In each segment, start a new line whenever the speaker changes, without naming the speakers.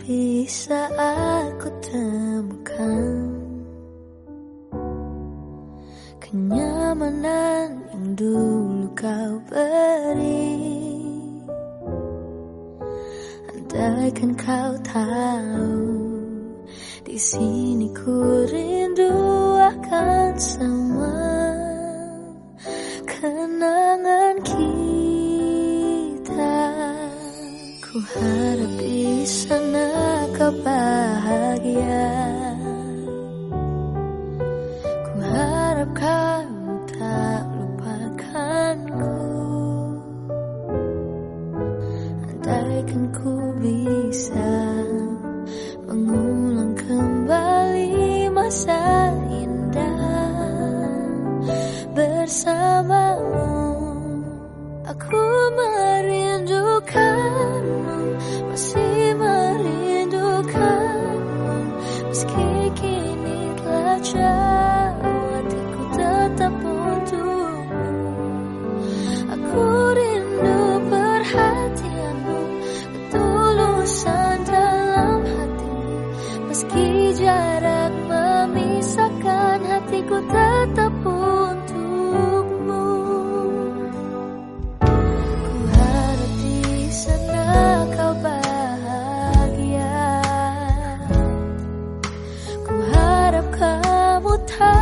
bisa aku temukan Kenyamanan yang dulu kau beri Andaikan kau tahu di sini ku rindu akan semua kenangan kita Ku harap di sana kau bahagia. Ku harap kamu tak lupakanku. Andaikan ku bisa mengulang kembali masa Meski kini telah jauh, hatiku tetap untukmu. Aku rindu perhatianmu, ketulusan dalam hatimu. Meski jarak memisahkan, hatiku tetap untukmu kamu tak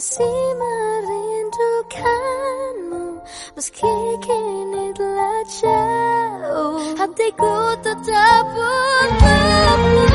Masih merindukanmu Meski kini telah jauh Hatiku tetap untukmu